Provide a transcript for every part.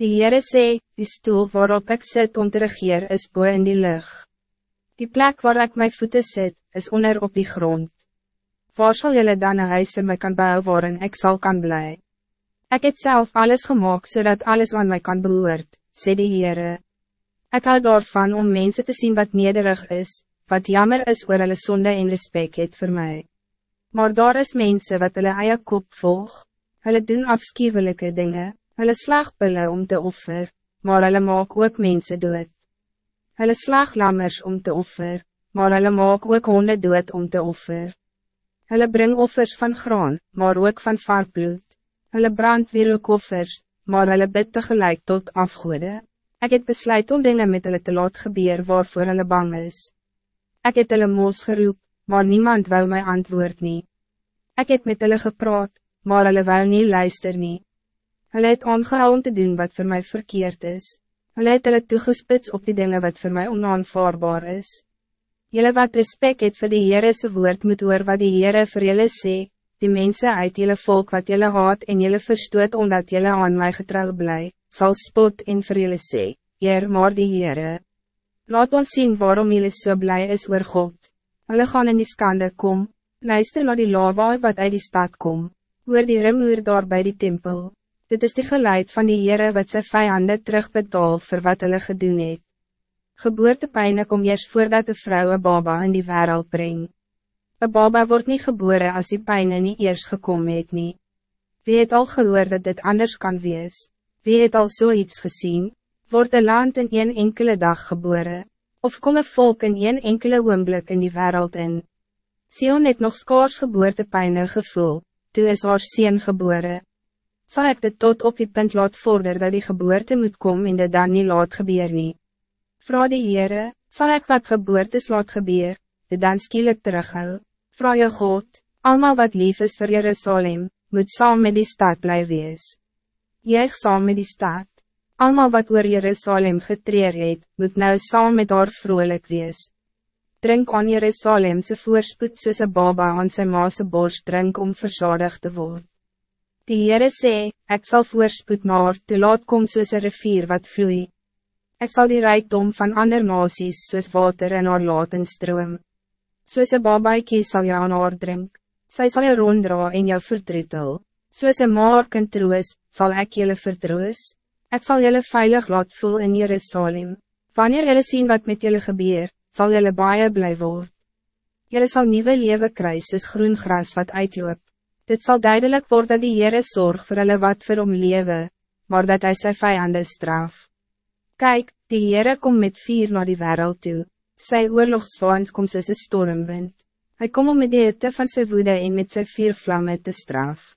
Die Heere sê, die stoel waarop ik zit om te regeer is boe in die lucht. Die plek waar ik mijn voeten zit, is onder op die grond. Waar zal jullie dan een huis voor mij kan bouwen waarin ik zal kan blij? Ik heb zelf alles gemaakt zodat alles aan mij kan behoort, sê die Heere. Ik hou daarvan om mensen te zien wat nederig is, wat jammer is oor hulle sonde en respect het voor mij. Maar daar is mensen wat hulle eie kop volg, hulle doen afschuwelijke dingen, hulle slagpille om te offer, maar hulle maak ook mensen dood. Hulle slaglammers om te offer, maar hulle maak ook honde dood om te offer. Hulle bring offers van graan, maar ook van vaarbloed. Hulle brand weer ook offers, maar hulle bid tegelijk tot afgoede. Ik het besluit om dingen met hulle te laat gebeur waarvoor hulle bang is. Ik het hulle moos geroep, maar niemand wou my antwoord nie. Ik het met hulle gepraat, maar hulle wou nie luister nie. Hulle het aangehou om te doen wat voor mij verkeerd is. Hulle het hulle toegespits op die dingen wat voor mij onaanvaarbaar is. Julle wat respect het vir die Heerese woord moet hoor wat die Heere vir julle sê, die mensen uit julle volk wat julle haat en julle verstoot omdat julle aan mij getrouw bly, sal spot en vir julle sê, Heer maar die Heere. Laat ons zien waarom jullie zo so blij is oor God. Hulle gaan in die skande kom, luister naar die lawaai wat uit die stad kom, oor die remuur daar bij die tempel. Dit is die geluid van die Heere wat sy vijanden terugbetaal voor wat hulle gedoen het. Geboortepijnen kom eerst voordat de vrouw een baba in die wereld brengt. Een baba wordt niet geboren als die pijnen niet eerst gekomen het nie. Wie het al gehoord dat dit anders kan wees? Wie het al zoiets gezien? wordt een land in een enkele dag geboren, of kom een volk in een enkele oomblik in die wereld in. Sion het nog skaars geboortepijnen gevoel, toe is haar sien geboren. Zal ik dit tot op die punt laat vorder dat die geboorte moet komen in de dan niet laat gebeur nie? Vra die Heere, sal ek wat geboortes laat gebeur, dit dan skielik terughou? Vra je God, allemaal wat lief is voor Jerusalem, moet saam met die stad blij wees. Juig saam met die stad. Almal wat oor Jerusalem getreer het, moet nou saam met haar vrolijk wees. Drink aan Jerusalemse voorspoed soos een baba aan sy maase borst drink om verzadig te worden. Die Heere sê, ek sal voorspoed na haar te laat kom soos een rivier wat vloei. Ik zal die rijkdom van ander nasies soos water in haar laten stroom. Soos een babaikie sal jou aan haar drink, sy sal jou ronddra en jou verdrietel. Soos een maar kan troos, sal ek jylle vertroos. Ik zal jullie veilig laat voel in Jerusalem. Wanneer jullie zien wat met jullie gebeur, zal jullie baie blij worden. Jullie zal nieuwe leven krijgen soos groen gras wat uitloop. Dit zal duidelijk worden dat die Heere zorg voor jullie wat vir hom lewe, maar dat hij zijn vijanden straf. Kijk, die Heere kom met vier naar die wereld toe. Sy oorlogswaans kom soos een stormwind. Hij kom om met die hitte van sy woede en met sy vier vlammen te straf.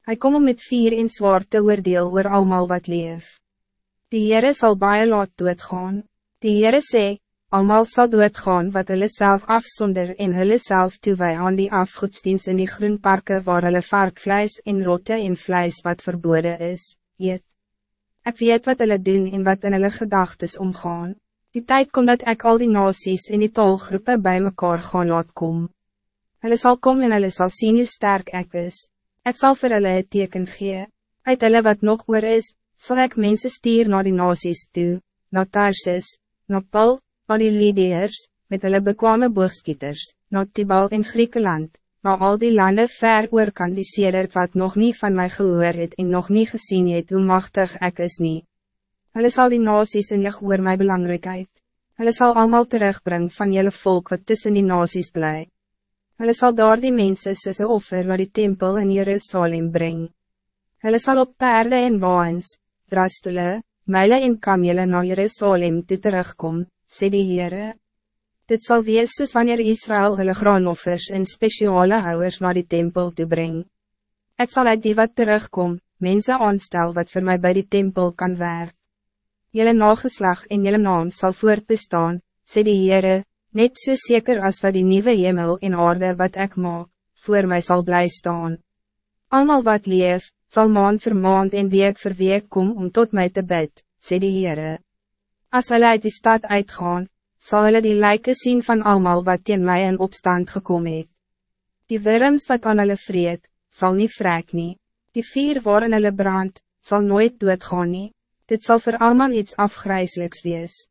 Hij kom om met vier en zwaar te oordeel oor almal wat leef. Die Heere sal baie laat doodgaan. Die Heere sê, almal sal doodgaan wat hulle self afsonder en hulle self toewee aan die afgoedsdienst in die groenparke waar hulle varkvleis en rotte en vleis wat verboden is, eet. Ek weet wat hulle doen en wat in hulle gedagtes omgaan. Die tijd komt dat ik al die nasies in die tolgroepen bij mekaar gaan laat kom. Hulle sal kom en hulle sal sien hoe sterk ek is. Ik zal voor hulle een teken gee. Uit hulle wat nog oor is, zal ik mensen stier naar die nasies toe, na Tarsis, na Pal, na die Lydiërs, met hulle bekwame boogskieters, na Tibal in Griekenland, na al die landen ver oor kan die sedert wat nog niet van mij gehoor het en nog niet gezien het hoe machtig ik is niet. Hulle zal die nasies in jou oor my belangrijkheid. Hulle zal allemaal terugbrengen van jullie volk wat tussen die nasies blijft. Hulle sal daar die mense soos een offer wat die tempel in Jerusalem breng. Hulle sal op perde en waans, drastele, meile en kamele na Jerusalem toe terugkom, sê die Heere. Dit zal wees soos wanneer Israël hulle graanoffers en speciale houwers naar die tempel toe breng. Ik zal uit die wat terugkom, mensen aanstel wat voor mij bij die tempel kan werken. Jelle nageslag en jelle naam zal voortbestaan, sê die Heere, net so zeker als wat die nieuwe hemel en aarde wat ik maak, voor mij zal blij staan. Almal wat leef, zal maand voor maand en week voor week kom om tot mij te bid, sê die Heere. As hulle uit die stad uitgaan, zal hulle die lijken zien van almal wat teen mij in opstand gekomen het. Die wurms wat aan hulle vreet, zal niet vrek nie. Die vier waarin hulle brand, zal nooit doodgaan nie. Dit zal voor allemaal iets afgrijzelijks wees.